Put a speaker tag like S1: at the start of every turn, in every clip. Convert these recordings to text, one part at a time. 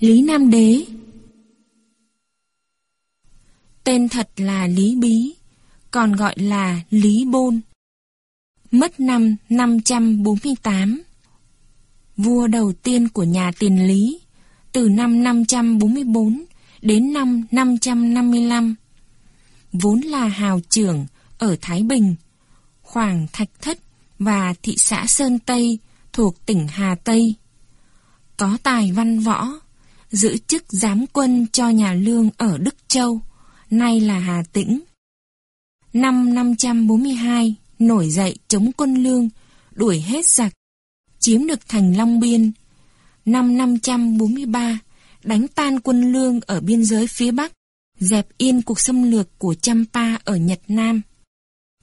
S1: Lý Nam Đế Tên thật là Lý Bí, còn gọi là Lý Bôn. Mất năm 548. Vua đầu tiên của nhà tiền Lý, từ năm 544 đến năm 555. Vốn là hào trưởng ở Thái Bình, khoảng Thạch Thất và thị xã Sơn Tây thuộc tỉnh Hà Tây. Có tài văn võ, giữ chức giám quân cho nhà Lương ở Đức Châu, nay là Hà Tĩnh. Năm 542, nổi dậy chống quân Lương, đuổi hết giặc, chiếm được thành Long Biên. Năm 543, đánh tan quân Lương ở biên giới phía Bắc, dẹp yên cuộc xâm lược của Champa ở Nhật Nam.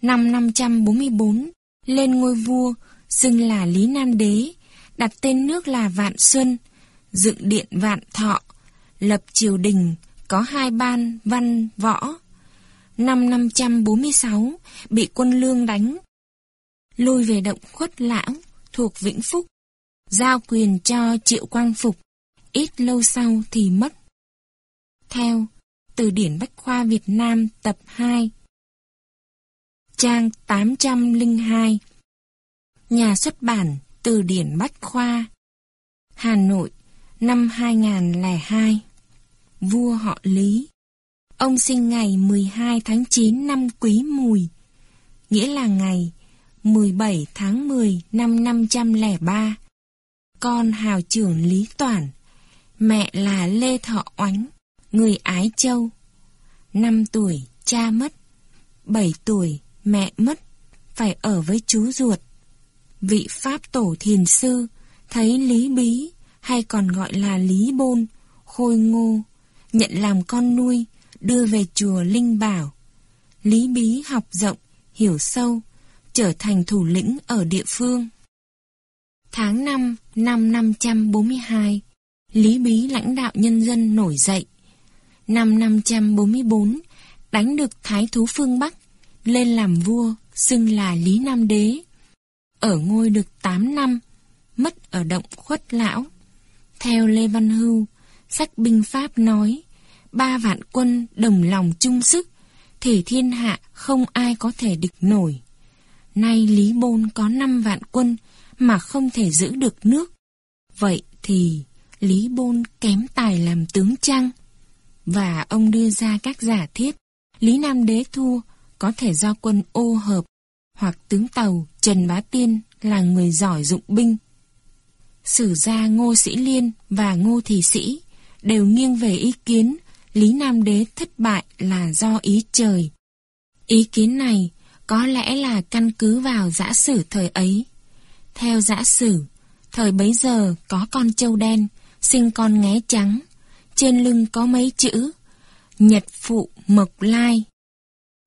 S1: Năm 544, lên ngôi vua, xưng là Lý Nam Đế, đặt tên nước là Vạn Xuân, dựng điện Vạn Thọ, lập triều đình, có hai ban văn võ. Năm 546, bị quân lương đánh. Lui về động khuất lão, thuộc Vĩnh Phúc, giao quyền cho Triệu Quang Phục, ít lâu sau thì mất. Theo Từ điển Bách Khoa Việt Nam tập 2 Trang 802 Nhà xuất bản Từ điển Bách Khoa Hà Nội Năm 2002 Vua họ Lý. Ông sinh ngày 12 tháng 9 năm Quý Mùi, Nghĩa là ngày 17 tháng 10 năm 503 Con hào trưởng Lý Toản, Mẹ là Lê Thọ Oánh, Người Ái Châu. 5 tuổi cha mất 7 tuổi mẹ mất, Phải ở với chú ruột. Vị Pháp Tổ Thiền Sư Thấy Lý Bí hay còn gọi là Lý Bôn, Khôi Ngô, nhận làm con nuôi, đưa về chùa Linh Bảo. Lý Bí học rộng, hiểu sâu, trở thành thủ lĩnh ở địa phương. Tháng 5 năm 542, Lý Bí lãnh đạo nhân dân nổi dậy. Năm 544, đánh được Thái Thú Phương Bắc, lên làm vua, xưng là Lý Nam Đế. Ở ngôi được 8 năm, mất ở động khuất lão. Theo Lê Văn Hưu, sách binh Pháp nói, ba vạn quân đồng lòng chung sức, thì thiên hạ không ai có thể địch nổi. Nay Lý Bôn có năm vạn quân mà không thể giữ được nước. Vậy thì Lý Bôn kém tài làm tướng chăng? Và ông đưa ra các giả thiết, Lý Nam Đế thua có thể do quân ô hợp, hoặc tướng tàu Trần Bá Tiên là người giỏi dụng binh Sử gia Ngô Sĩ Liên và Ngô Thị Sĩ đều nghiêng về ý kiến Lý Nam Đế thất bại là do ý trời. Ý kiến này có lẽ là căn cứ vào giả sử thời ấy. Theo giả sử, thời bấy giờ có con trâu đen, sinh con ngé trắng, trên lưng có mấy chữ Nhật Phụ Mộc Lai.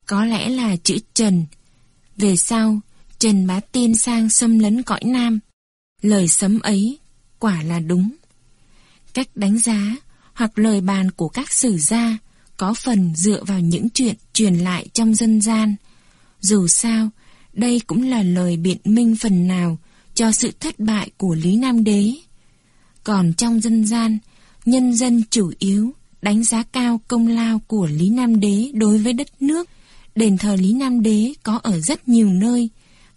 S1: Có lẽ là chữ Trần. Về sau, Trần Bá Tiên sang xâm lấn cõi Nam, Lời sấm ấy quả là đúng. Cách đánh giá hoặc lời bàn của các sử gia có phần dựa vào những chuyện truyền lại trong dân gian. Dù sao, đây cũng là lời biện minh phần nào cho sự thất bại của Lý Nam Đế. Còn trong dân gian, nhân dân chủ yếu đánh giá cao công lao của Lý Nam Đế đối với đất nước. Đền thờ Lý Nam Đế có ở rất nhiều nơi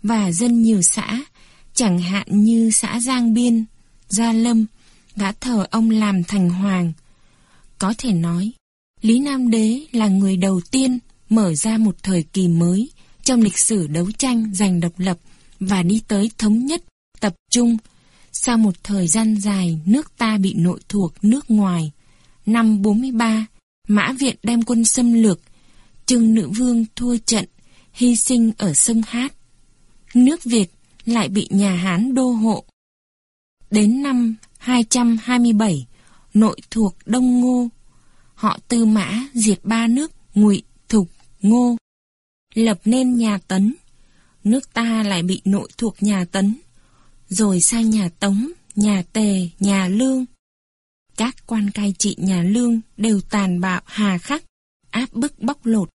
S1: và dân nhiều xã Chẳng hạn như xã Giang Biên, Gia Lâm đã thờ ông làm thành hoàng. Có thể nói, Lý Nam Đế là người đầu tiên mở ra một thời kỳ mới trong lịch sử đấu tranh giành độc lập và đi tới thống nhất, tập trung. Sau một thời gian dài nước ta bị nội thuộc nước ngoài, năm 43, Mã Viện đem quân xâm lược, Trưng Nữ Vương thua trận, hy sinh ở sông Hát. Nước Việt lại bị nhà Hán đô hộ. Đến năm 227, nội thuộc Đông Ngô, họ Tư Mã diệt ba nước Ngụy, Thục, Ngô, lập nên nhà Tấn. Nước ta lại bị nội thuộc nhà Tấn, rồi sang nhà Tống, nhà Tề, nhà Lương. Các quan cai trị nhà Lương đều tàn bạo hà khắc, áp bức bóc lột,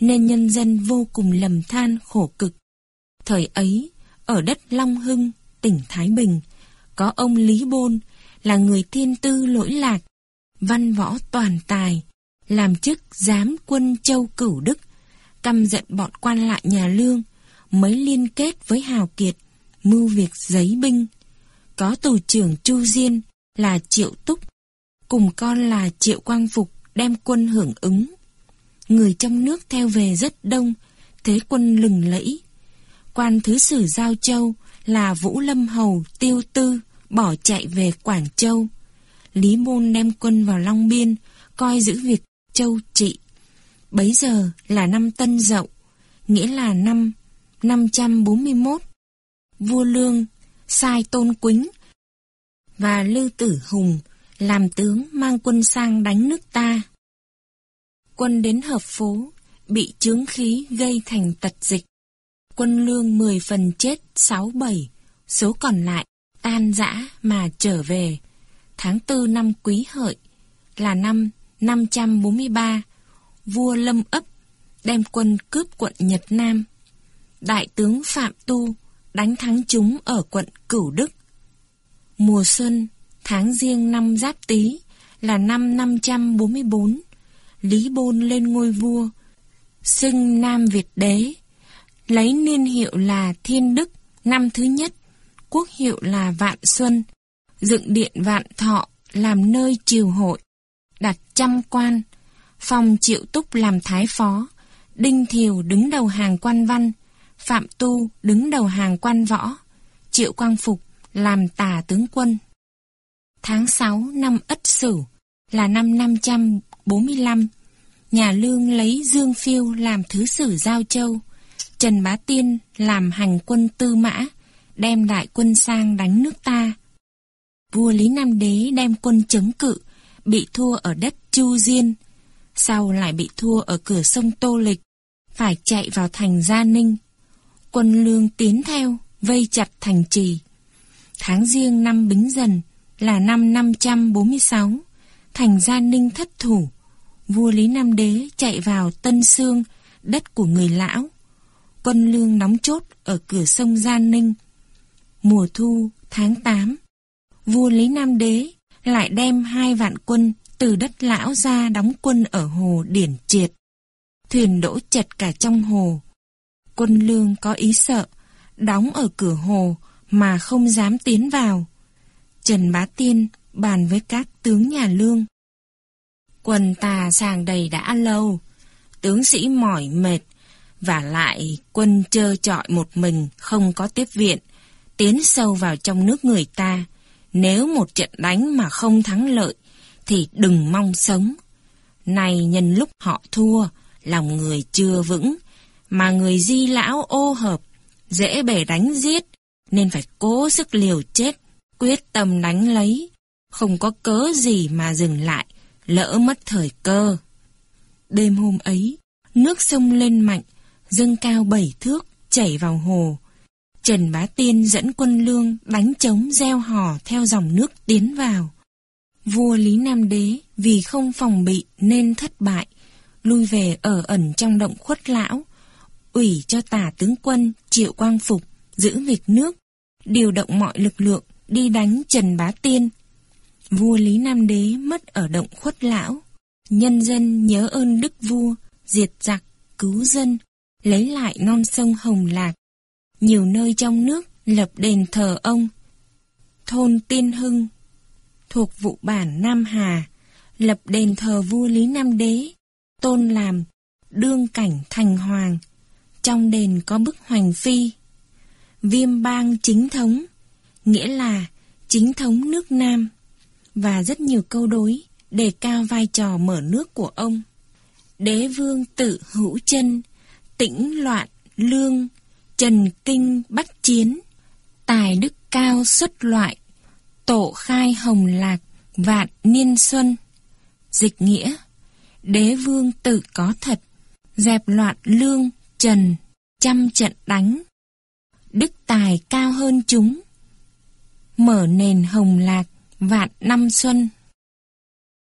S1: nên nhân dân vô cùng lầm than khổ cực. Thời ấy, ở đất Long Hưng, tỉnh Thái Bình, có ông Lý Bôn là người thiên tư lỗi lạc, văn võ toàn tài, làm chức giám quân châu cửu đức, căm giận bọn quan lại nhà lương, mới liên kết với Hào Kiệt, mưu việc giấy binh. Có tù trưởng Chu Diên là Triệu Túc, cùng con là Triệu Quang Phục đem quân hưởng ứng. Người trong nước theo về rất đông, thế quân lừng lẫy. Quan thứ sử Giao Châu là Vũ Lâm Hầu Tiêu Tư bỏ chạy về Quảng Châu. Lý Môn đem quân vào Long Biên, coi giữ việc châu trị. Bấy giờ là năm Tân Dậu, nghĩa là năm 541. Vua Lương sai Tôn Quýnh và Lưu Tử Hùng làm tướng mang quân sang đánh nước ta. Quân đến hợp phố, bị chướng khí gây thành tật dịch. Quân lương 10 phần chết 6-7, số còn lại tan rã mà trở về. Tháng 4 năm Quý Hợi là năm 543, vua Lâm ấp đem quân cướp quận Nhật Nam. Đại tướng Phạm Tu đánh thắng chúng ở quận Cửu Đức. Mùa xuân, tháng riêng năm Giáp Tý là năm 544, Lý Bôn lên ngôi vua, xưng Nam Việt Đế, lấy niên hiệu là Thiên Đức năm thứ nhất, quốc hiệu là Vạn Xuân, dựng điện Vạn Thọ làm nơi triều hội, đặt trăm quan, phòng triệu túc làm thái phó, Đinh Thiều đứng đầu hàng quan văn, Phạm Tu đứng đầu hàng quan võ, Triệu Quang Phục làm tả tướng quân. Tháng 6 năm Ất Sửu là năm 545, nhà Lương lấy Dương Phiêu làm thứ sử Giao Châu, Trần Bá Tiên làm hành quân Tư Mã, đem đại quân sang đánh nước ta. Vua Lý Nam Đế đem quân chống cự, bị thua ở đất Chu Diên, sau lại bị thua ở cửa sông Tô Lịch, phải chạy vào thành Gia Ninh. Quân lương tiến theo, vây chặt thành trì. Tháng riêng năm Bính Dần là năm 546, thành Gia Ninh thất thủ. Vua Lý Nam Đế chạy vào Tân Sương, đất của người lão. Quân lương đóng chốt ở cửa sông gian Ninh. Mùa thu, tháng 8, vua Lý Nam Đế lại đem hai vạn quân từ đất lão ra đóng quân ở hồ Điển Triệt. Thuyền đỗ chật cả trong hồ. Quân lương có ý sợ, đóng ở cửa hồ mà không dám tiến vào. Trần Bá Tiên bàn với các tướng nhà lương. Quần tà sàng đầy đã lâu, tướng sĩ mỏi mệt, và lại quân trơ trọi một mình không có tiếp viện, tiến sâu vào trong nước người ta. Nếu một trận đánh mà không thắng lợi, thì đừng mong sống. Này nhân lúc họ thua, lòng người chưa vững, mà người di lão ô hợp, dễ bể đánh giết, nên phải cố sức liều chết, quyết tâm đánh lấy, không có cớ gì mà dừng lại, lỡ mất thời cơ. Đêm hôm ấy, nước sông lên mạnh, dâng cao bảy thước, chảy vào hồ. Trần Bá Tiên dẫn quân lương đánh trống gieo hò theo dòng nước tiến vào. Vua Lý Nam Đế vì không phòng bị nên thất bại, lui về ở ẩn trong động khuất lão, ủy cho tả tướng quân Triệu Quang Phục giữ việc nước, điều động mọi lực lượng đi đánh Trần Bá Tiên. Vua Lý Nam Đế mất ở động khuất lão, nhân dân nhớ ơn đức vua, diệt giặc, cứu dân, lấy lại non sông Hồng Lạc. Nhiều nơi trong nước lập đền thờ ông. Thôn Tiên Hưng thuộc vụ bản Nam Hà, lập đền thờ vua Lý Nam Đế, tôn làm đương cảnh thành hoàng. Trong đền có bức hoành phi. Viêm bang chính thống, nghĩa là chính thống nước Nam, và rất nhiều câu đối đề cao vai trò mở nước của ông. Đế vương tự hữu chân, tĩnh loạn, lương, trần kinh bắt chiến, tài đức cao xuất loại, tổ khai hồng lạc, vạn niên xuân. Dịch nghĩa, đế vương tự có thật, dẹp loạn lương, trần, trăm trận đánh. Đức tài cao hơn chúng, mở nền hồng lạc, vạn năm xuân.